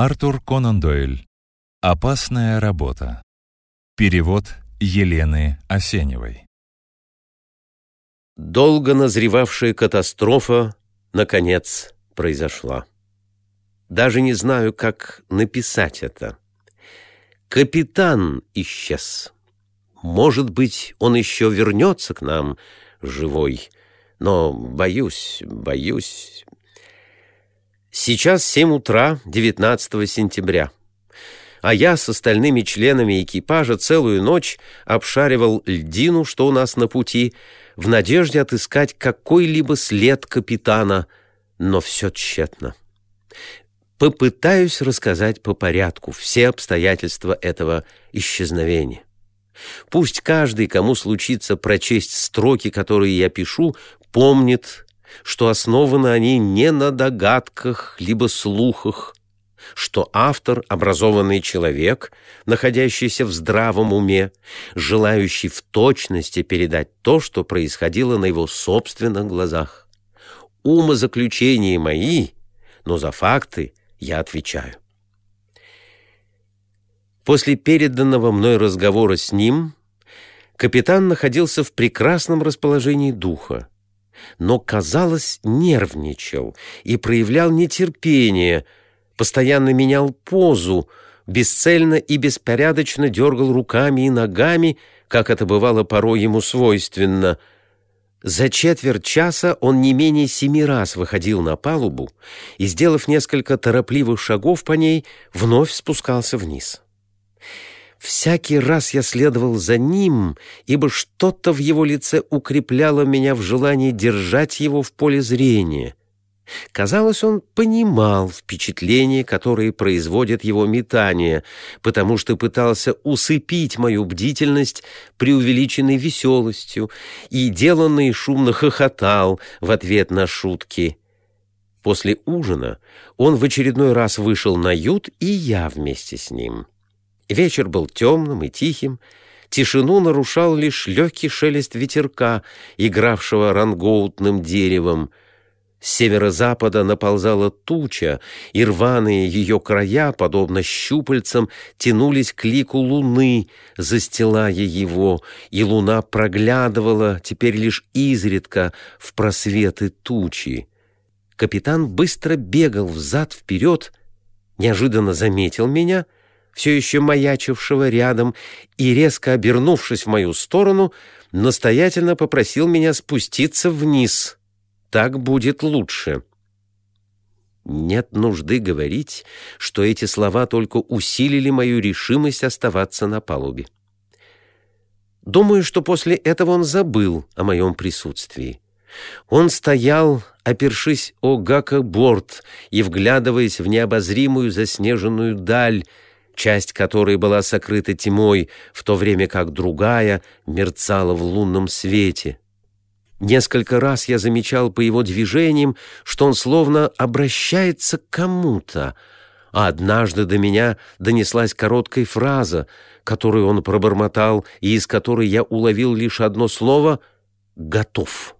Артур Конан Дойль. Опасная работа. Перевод Елены Осеневой. Долго назревавшая катастрофа, наконец, произошла. Даже не знаю, как написать это. Капитан исчез. Может быть, он еще вернется к нам живой, но боюсь, боюсь. Сейчас семь утра 19 сентября, а я с остальными членами экипажа целую ночь обшаривал льдину, что у нас на пути, в надежде отыскать какой-либо след капитана, но все тщетно. Попытаюсь рассказать по порядку все обстоятельства этого исчезновения. Пусть каждый, кому случится прочесть строки, которые я пишу, помнит, что основаны они не на догадках либо слухах, что автор — образованный человек, находящийся в здравом уме, желающий в точности передать то, что происходило на его собственных глазах. Умозаключения мои, но за факты я отвечаю. После переданного мной разговора с ним капитан находился в прекрасном расположении духа, но, казалось, нервничал и проявлял нетерпение, постоянно менял позу, бесцельно и беспорядочно дергал руками и ногами, как это бывало порой ему свойственно — за четверть часа он не менее семи раз выходил на палубу и, сделав несколько торопливых шагов по ней, вновь спускался вниз. Всякий раз я следовал за ним, ибо что-то в его лице укрепляло меня в желании держать его в поле зрения, Казалось, он понимал впечатления, которые производят его метание, потому что пытался усыпить мою бдительность преувеличенной веселостью и деланно и шумно хохотал в ответ на шутки. После ужина он в очередной раз вышел на ют, и я вместе с ним. Вечер был темным и тихим, тишину нарушал лишь легкий шелест ветерка, игравшего рангоутным деревом — с северо-запада наползала туча, и рваные ее края, подобно щупальцам, тянулись к лику луны, застилая его, и луна проглядывала теперь лишь изредка в просветы тучи. Капитан быстро бегал взад-вперед, неожиданно заметил меня, все еще маячившего рядом, и, резко обернувшись в мою сторону, настоятельно попросил меня спуститься вниз — так будет лучше». Нет нужды говорить, что эти слова только усилили мою решимость оставаться на палубе. Думаю, что после этого он забыл о моем присутствии. Он стоял, опершись о гака-борт и вглядываясь в необозримую заснеженную даль, часть которой была сокрыта тьмой, в то время как другая мерцала в лунном свете. Несколько раз я замечал по его движениям, что он словно обращается к кому-то, а однажды до меня донеслась короткая фраза, которую он пробормотал и из которой я уловил лишь одно слово «готов».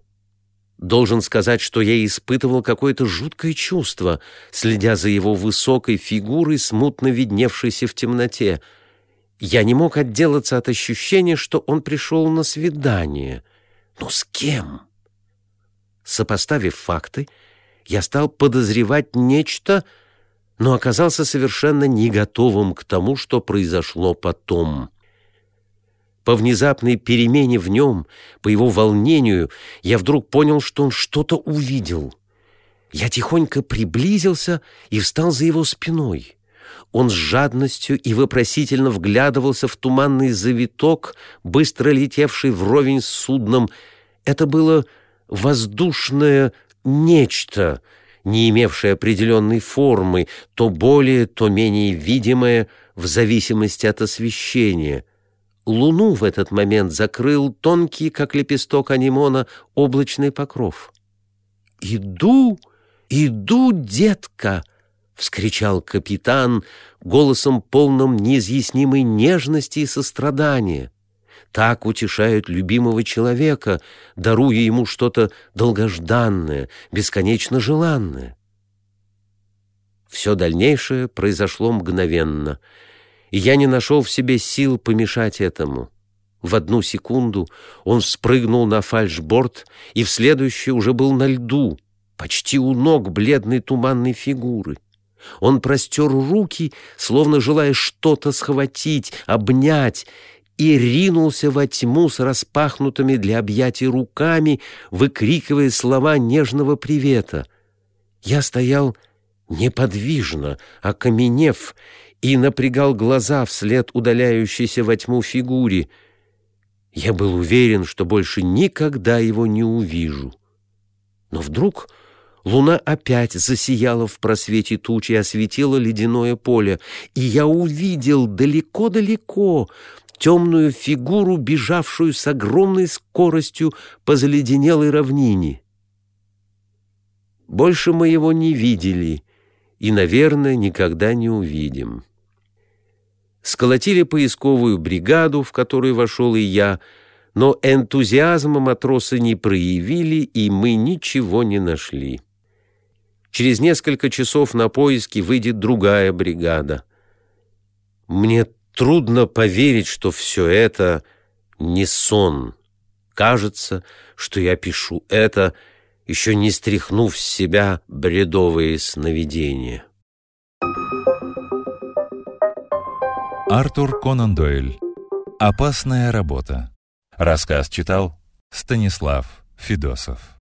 Должен сказать, что я испытывал какое-то жуткое чувство, следя за его высокой фигурой, смутно видневшейся в темноте. Я не мог отделаться от ощущения, что он пришел на свидание — но с кем? Сопоставив факты, я стал подозревать нечто, но оказался совершенно не готовым к тому, что произошло потом. По внезапной перемене в нем, по его волнению, я вдруг понял, что он что-то увидел. Я тихонько приблизился и встал за его спиной. Он с жадностью и вопросительно вглядывался в туманный завиток, быстро летевший вровень с судном. Это было воздушное нечто, не имевшее определенной формы, то более, то менее видимое в зависимости от освещения. Луну в этот момент закрыл тонкий, как лепесток анимона, облачный покров. «Иду, иду, детка!» — вскричал капитан голосом полным неизъяснимой нежности и сострадания. Так утешают любимого человека, даруя ему что-то долгожданное, бесконечно желанное. Все дальнейшее произошло мгновенно, я не нашел в себе сил помешать этому. В одну секунду он спрыгнул на фальшборд и в следующее уже был на льду, почти у ног бледной туманной фигуры. Он простер руки, словно желая что-то схватить, обнять, и ринулся во тьму с распахнутыми для объятий руками, выкрикивая слова нежного привета. Я стоял неподвижно, окаменев, и напрягал глаза вслед удаляющейся во тьму фигуре. Я был уверен, что больше никогда его не увижу. Но вдруг луна опять засияла в просвете тучи и осветила ледяное поле, и я увидел далеко-далеко темную фигуру, бежавшую с огромной скоростью по заледенелой равнине. Больше мы его не видели и, наверное, никогда не увидим. Сколотили поисковую бригаду, в которую вошел и я, но энтузиазма матросы не проявили, и мы ничего не нашли. Через несколько часов на поиски выйдет другая бригада. Мне трудно поверить, что все это не сон. Кажется, что я пишу это, еще не стряхнув с себя бредовые сновидения. Артур Конан Дойль. Опасная работа. Рассказ читал Станислав Федосов.